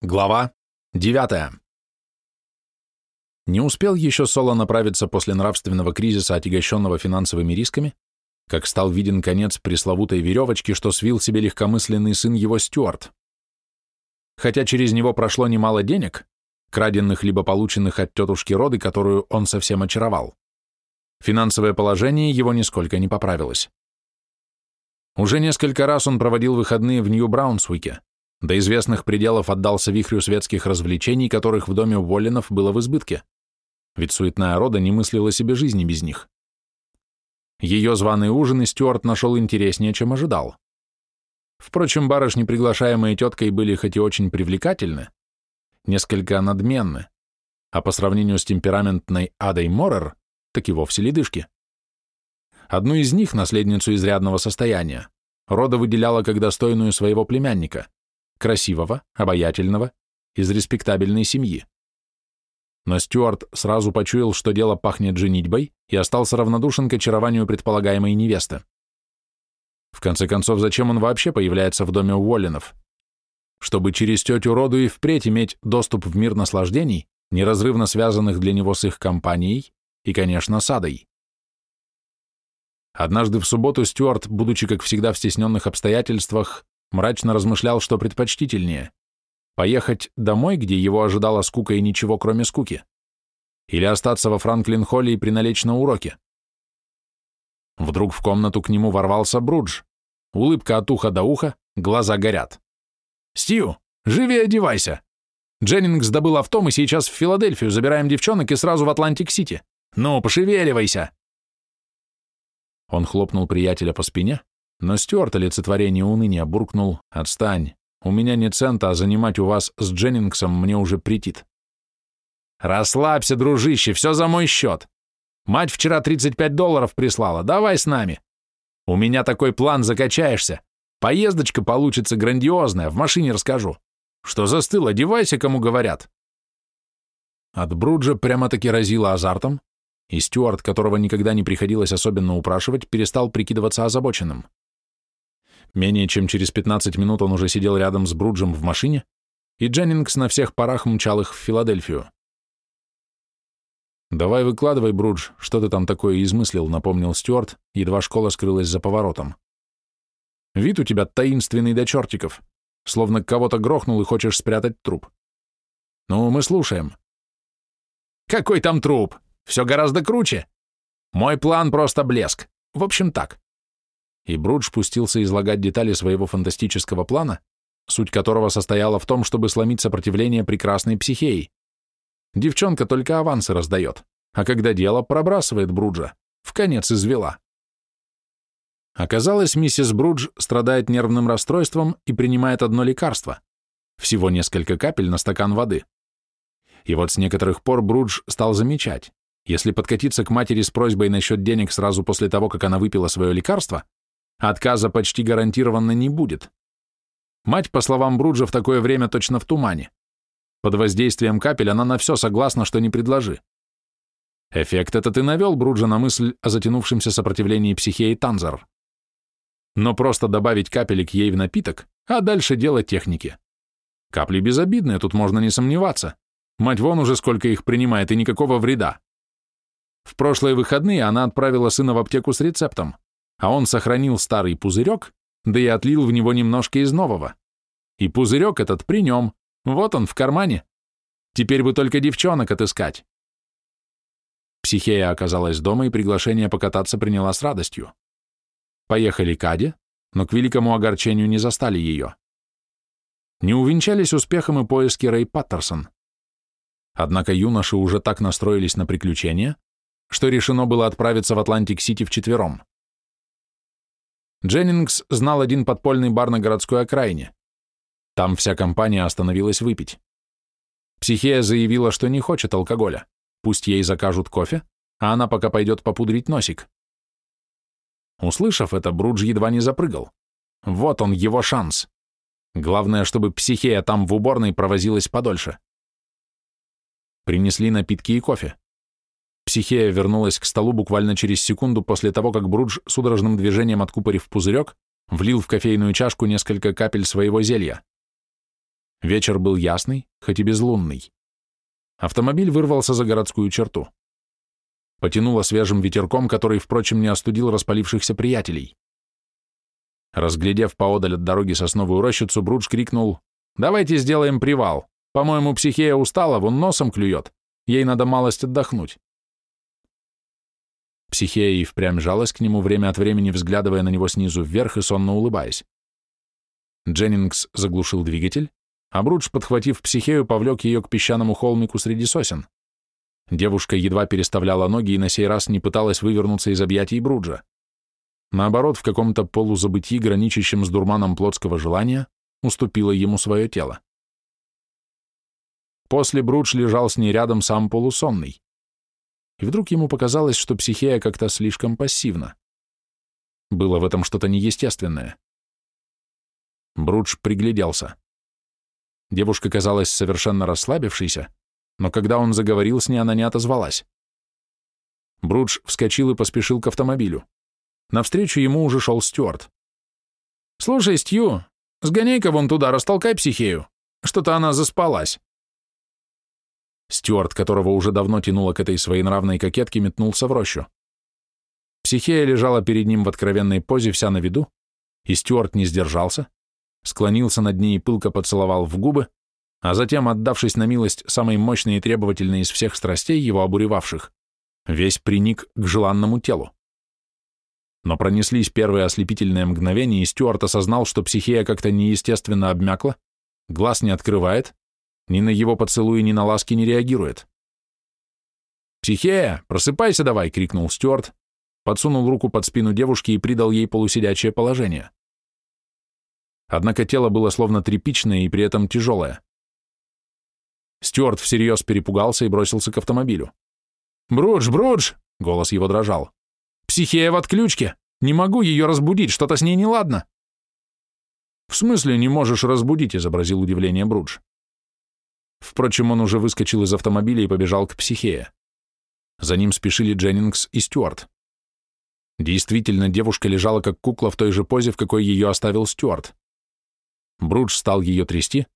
Глава 9. Не успел еще Соло направиться после нравственного кризиса, отягощенного финансовыми рисками, как стал виден конец пресловутой веревочки, что свил себе легкомысленный сын его Стюарт. Хотя через него прошло немало денег, краденных либо полученных от тетушки Роды, которую он совсем очаровал, финансовое положение его нисколько не поправилось. Уже несколько раз он проводил выходные в Нью-Браунсвике, до известных пределов отдался вихрю светских развлечений, которых в доме Уоллинов было в избытке, ведь суетная рода не мыслила себе жизни без них. Ее званые ужины Стюарт нашел интереснее, чем ожидал. Впрочем, барышни, приглашаемые теткой, были хоть и очень привлекательны, несколько надменны, а по сравнению с темпераментной Адой Моррер, так и вовсе ледышки. Одну из них, наследницу изрядного состояния, рода выделяла как достойную своего племянника красивого, обаятельного, из респектабельной семьи. Но Стюарт сразу почуял, что дело пахнет женитьбой, и остался равнодушен к очарованию предполагаемой невесты. В конце концов, зачем он вообще появляется в доме Уоллинов? Чтобы через тетю Роду и впредь иметь доступ в мир наслаждений, неразрывно связанных для него с их компанией и, конечно, садой. Однажды в субботу Стюарт, будучи, как всегда, в стесненных обстоятельствах, мрачно размышлял, что предпочтительнее – поехать домой, где его ожидала скука и ничего, кроме скуки, или остаться во Франклин-холле и приналечь на уроки. Вдруг в комнату к нему ворвался Брудж. Улыбка от уха до уха, глаза горят. «Стью, живи одевайся! Дженнингс добыл авто, мы сейчас в Филадельфию, забираем девчонок и сразу в Атлантик-Сити. Ну, пошевеливайся!» Он хлопнул приятеля по спине, но Стюарт олицетворение уныния буркнул «Отстань, у меня не цента, а занимать у вас с Дженнингсом мне уже претит». «Расслабься, дружище, все за мой счет. Мать вчера 35 долларов прислала, давай с нами. У меня такой план, закачаешься. Поездочка получится грандиозная, в машине расскажу. Что застыл, одевайся, кому говорят». От Бруджа прямо-таки разило азартом, и Стюарт, которого никогда не приходилось особенно упрашивать, перестал прикидываться озабоченным. Менее чем через 15 минут он уже сидел рядом с Бруджем в машине, и Дженнингс на всех парах мчал их в Филадельфию. «Давай выкладывай, Брудж, что ты там такое измыслил», — напомнил Стюарт, едва школа скрылась за поворотом. «Вид у тебя таинственный до чертиков, словно кого-то грохнул и хочешь спрятать труп. Ну, мы слушаем». «Какой там труп? Все гораздо круче. Мой план просто блеск. В общем, так и Брудж пустился излагать детали своего фантастического плана, суть которого состояла в том, чтобы сломить сопротивление прекрасной психеи. Девчонка только авансы раздает, а когда дело пробрасывает Бруджа, в конец извела. Оказалось, миссис Брудж страдает нервным расстройством и принимает одно лекарство, всего несколько капель на стакан воды. И вот с некоторых пор Брудж стал замечать, если подкатиться к матери с просьбой насчет денег сразу после того, как она выпила свое лекарство, Отказа почти гарантированно не будет. Мать, по словам Бруджа, в такое время точно в тумане. Под воздействием капель она на все согласна, что не предложи. Эффект этот и навел Бруджа на мысль о затянувшемся сопротивлении психеи Танзар. Но просто добавить капелек ей в напиток, а дальше дело техники. Капли безобидные, тут можно не сомневаться. Мать вон уже сколько их принимает, и никакого вреда. В прошлые выходные она отправила сына в аптеку с рецептом а он сохранил старый пузырек, да и отлил в него немножко из нового. И пузырек этот при нем, вот он в кармане. Теперь бы только девчонок отыскать. Психея оказалась дома и приглашение покататься приняла с радостью. Поехали к Аде, но к великому огорчению не застали ее. Не увенчались успехом и поиски Рэй Паттерсон. Однако юноши уже так настроились на приключения, что решено было отправиться в Атлантик-Сити вчетвером. Дженнингс знал один подпольный бар на городской окраине. Там вся компания остановилась выпить. Психея заявила, что не хочет алкоголя. Пусть ей закажут кофе, а она пока пойдет попудрить носик. Услышав это, Брудж едва не запрыгал. Вот он, его шанс. Главное, чтобы психея там в уборной провозилась подольше. Принесли напитки и кофе. Психея вернулась к столу буквально через секунду после того, как Брудж, судорожным движением откупорив пузырек, влил в кофейную чашку несколько капель своего зелья. Вечер был ясный, хоть и безлунный. Автомобиль вырвался за городскую черту. Потянуло свежим ветерком, который, впрочем, не остудил распалившихся приятелей. Разглядев поодаль от дороги сосновую рощицу, Брудж крикнул «Давайте сделаем привал. По-моему, психея устала, вон носом клюет. Ей надо малость отдохнуть». Психея и впрямь жалась к нему, время от времени взглядывая на него снизу вверх и сонно улыбаясь. Дженнингс заглушил двигатель, а Брудж, подхватив психею, повлек ее к песчаному холмику среди сосен. Девушка едва переставляла ноги и на сей раз не пыталась вывернуться из объятий Бруджа. Наоборот, в каком-то полузабытии, граничащем с дурманом плотского желания, уступила ему свое тело. После Брудж лежал с ней рядом сам полусонный. И вдруг ему показалось, что психея как-то слишком пассивна. Было в этом что-то неестественное. Брудж пригляделся. Девушка казалась совершенно расслабившейся, но когда он заговорил с ней, она не отозвалась. Брудж вскочил и поспешил к автомобилю. Навстречу ему уже шел Стюарт. «Слушай, Стью, сгоняй-ка вон туда, растолкай психею. Что-то она заспалась». Стюарт, которого уже давно тянуло к этой своенравной кокетке, метнулся в рощу. Психея лежала перед ним в откровенной позе, вся на виду, и Стюарт не сдержался, склонился над ней и пылко поцеловал в губы, а затем, отдавшись на милость самой мощной и требовательной из всех страстей, его обуревавших, весь приник к желанному телу. Но пронеслись первые ослепительные мгновения, и Стюарт осознал, что психея как-то неестественно обмякла, глаз не открывает, ни на его поцелуи, ни на ласки не реагирует. «Психея, просыпайся давай!» — крикнул Стюарт, подсунул руку под спину девушки и придал ей полусидячее положение. Однако тело было словно тряпичное и при этом тяжелое. Стюарт всерьез перепугался и бросился к автомобилю. «Брудж, Брудж!» — голос его дрожал. «Психея в отключке! Не могу ее разбудить, что-то с ней неладно!» «В смысле не можешь разбудить?» — изобразил удивление Брудж. Впрочем, он уже выскочил из автомобиля и побежал к психее. За ним спешили Дженнингс и Стюарт. Действительно, девушка лежала как кукла в той же позе, в какой ее оставил Стюарт. Брудж стал ее трясти,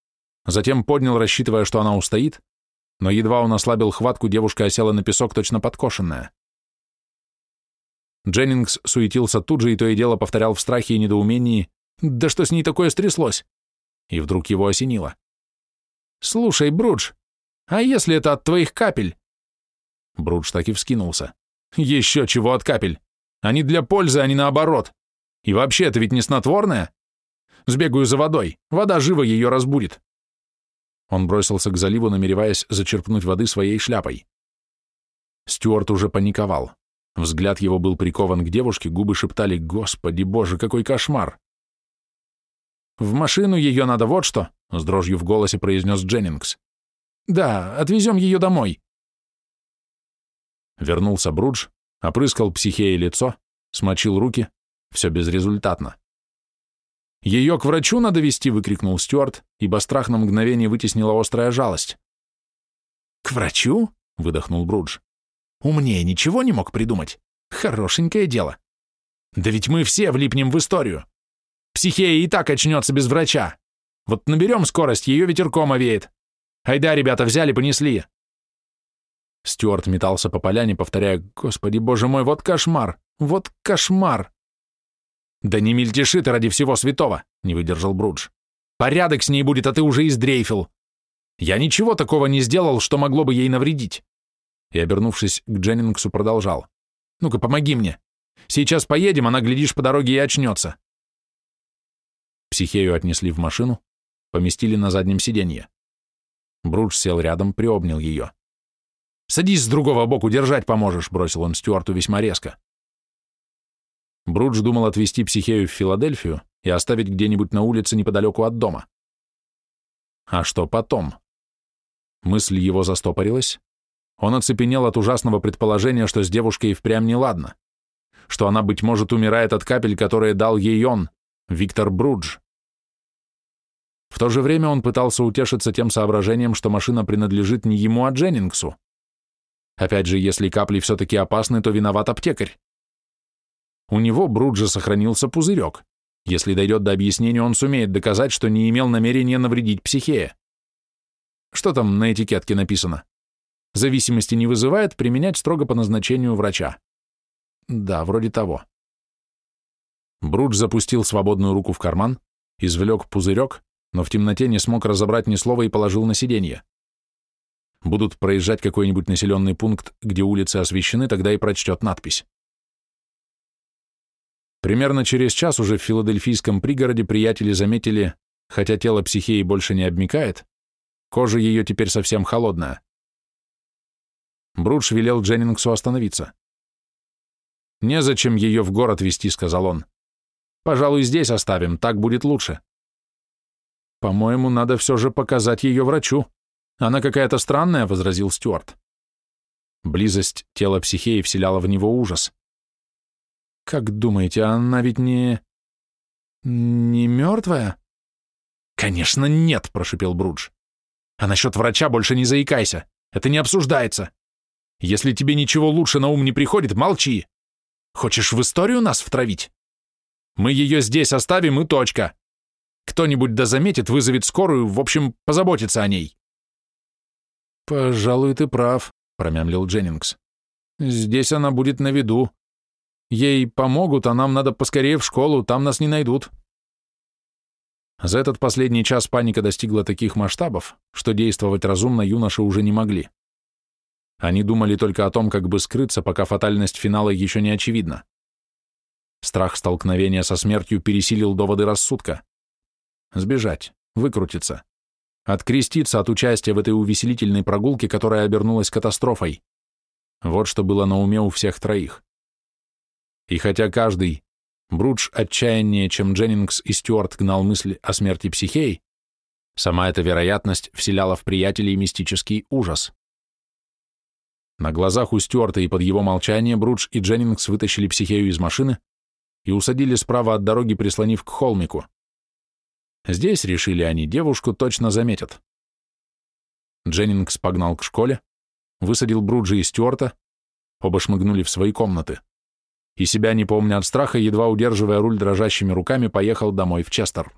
затем поднял, рассчитывая, что она устоит, но едва он ослабил хватку, девушка осела на песок, точно подкошенная. Дженнингс суетился тут же и то и дело повторял в страхе и недоумении «Да что с ней такое стряслось?» И вдруг его осенило. «Слушай, Брудж, а если это от твоих капель?» Брудж так и вскинулся. «Еще чего от капель? Они для пользы, а не наоборот. И вообще, это ведь не снотворное?» Сбегаю за водой. Вода живо ее разбудит. Он бросился к заливу, намереваясь зачерпнуть воды своей шляпой. Стюарт уже паниковал. Взгляд его был прикован к девушке, губы шептали «Господи боже, какой кошмар!» «В машину ее надо вот что!» — с дрожью в голосе произнес Дженнингс. «Да, отвезем ее домой!» Вернулся Брудж, опрыскал психеей лицо, смочил руки, все безрезультатно. «Ее к врачу надо вести!» — выкрикнул Стюарт, ибо страх на мгновение вытеснила острая жалость. «К врачу?» — выдохнул Брудж. «Умнее ничего не мог придумать. Хорошенькое дело. Да ведь мы все влипнем в историю. Психея и так очнется без врача. Вот наберем скорость, ее ветерком овеет. Айда, ребята, взяли, понесли!» Стюарт метался по поляне, повторяя, «Господи, боже мой, вот кошмар! Вот кошмар!» «Да не мельтеши ты ради всего святого!» — не выдержал Брудж. «Порядок с ней будет, а ты уже издрейфил. Я ничего такого не сделал, что могло бы ей навредить». И, обернувшись к Дженнингсу, продолжал. «Ну-ка, помоги мне. Сейчас поедем, она, глядишь, по дороге и очнется». Психею отнесли в машину, поместили на заднем сиденье. Брудж сел рядом, приобнял ее. «Садись с другого боку, держать поможешь», — бросил он Стюарту весьма резко. Брудж думал отвезти психею в Филадельфию и оставить где-нибудь на улице неподалеку от дома. А что потом? Мысль его застопорилась. Он оцепенел от ужасного предположения, что с девушкой впрямь неладно, что она, быть может, умирает от капель, которые дал ей он, Виктор Брудж. В то же время он пытался утешиться тем соображением, что машина принадлежит не ему, а Дженнингсу. Опять же, если капли все-таки опасны, то виноват аптекарь. У него, Бруджа, сохранился пузырек, Если дойдет до объяснения, он сумеет доказать, что не имел намерения навредить психея. Что там на этикетке написано? Зависимости не вызывает, применять строго по назначению врача. Да, вроде того. Брудж запустил свободную руку в карман, извлек пузырек, но в темноте не смог разобрать ни слова и положил на сиденье. Будут проезжать какой-нибудь населенный пункт, где улицы освещены, тогда и прочтет надпись. Примерно через час уже в филадельфийском пригороде приятели заметили, хотя тело психеи больше не обмикает, кожа ее теперь совсем холодная. Брудж велел Дженнингсу остановиться. «Незачем ее в город везти», — сказал он. «Пожалуй, здесь оставим, так будет лучше». «По-моему, надо все же показать ее врачу. Она какая-то странная», — возразил Стюарт. Близость тела психеи вселяла в него ужас. «Как думаете, она ведь не... не мертвая?» «Конечно нет», — прошипел Брудж. «А насчет врача больше не заикайся. Это не обсуждается. Если тебе ничего лучше на ум не приходит, молчи. Хочешь в историю нас втравить? Мы ее здесь оставим и точка. Кто-нибудь да заметит, вызовет скорую, в общем, позаботится о ней». «Пожалуй, ты прав», — промямлил Дженнингс. «Здесь она будет на виду. Ей помогут, а нам надо поскорее в школу, там нас не найдут. За этот последний час паника достигла таких масштабов, что действовать разумно юноши уже не могли. Они думали только о том, как бы скрыться, пока фатальность финала еще не очевидна. Страх столкновения со смертью пересилил доводы рассудка. Сбежать, выкрутиться, откреститься от участия в этой увеселительной прогулке, которая обернулась катастрофой. Вот что было на уме у всех троих. И хотя каждый, Брудж отчаяннее, чем Дженнингс и Стюарт гнал мысли о смерти психей, сама эта вероятность вселяла в приятелей мистический ужас. На глазах у Стюарта и под его молчание Брудж и Дженнингс вытащили психею из машины и усадили справа от дороги, прислонив к холмику. Здесь, решили они, девушку точно заметят. Дженнингс погнал к школе, высадил Бруджа и Стюарта, оба шмыгнули в свои комнаты и себя не помня от страха, едва удерживая руль дрожащими руками, поехал домой в Честер.